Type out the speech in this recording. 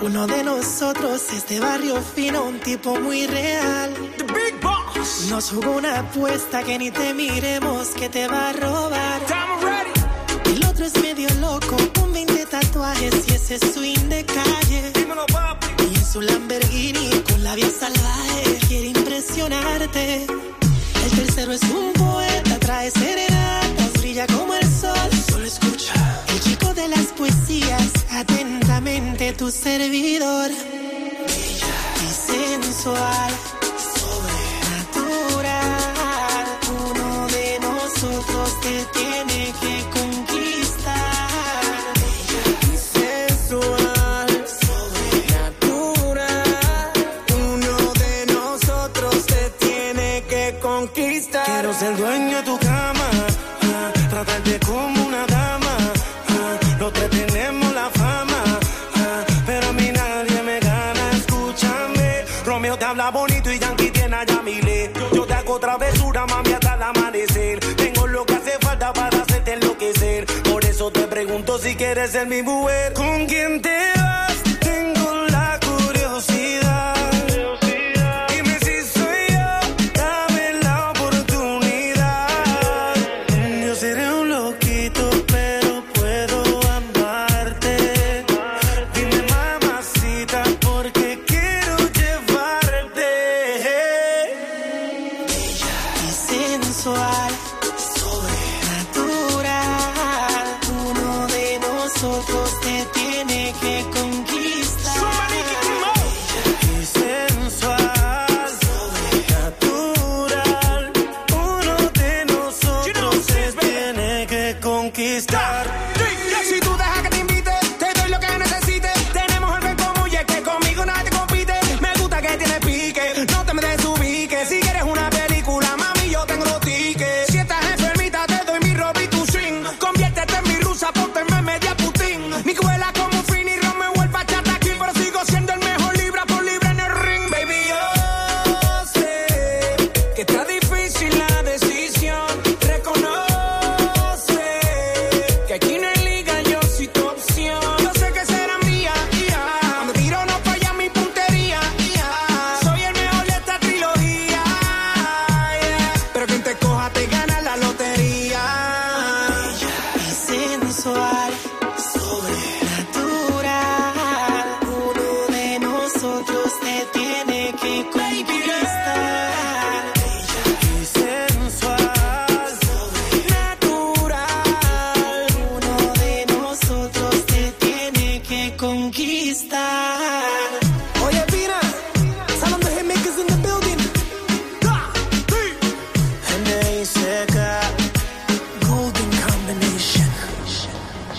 Uno de nosotros es de barrio fino, un tipo muy real. The Big Boss. Nos jugó una apuesta que ni te miremos que te va a robar. El otro es medio loco, con 20 tatuajes y ese swing de calle. Dímelo, papi. Y en su Lamborghini con la vía salvaje quiere impresionarte. El tercero es un poeta, trae serenatas, servidor. Bella y sensual, sobrenatural. Uno de nosotros te tiene que conquistar. Bella y sensual, sobrenatural. Uno de nosotros te tiene que conquistar. Quiero ser dueño de tu habla bonito y Yankee tiene a Yamile. Yo te hago travesura, mami, hasta el amanecer. Tengo lo que hace falta para hacerte enloquecer. Por eso te pregunto si quieres ser mi mujer. ¿Con quién te vas? Tengo la curiosidad. sensual, sobrenatural. Uno de nosotros te tiene que conquistar. Y sensual, sobrenatural. Uno de nosotros te tiene que conquistar. Stop.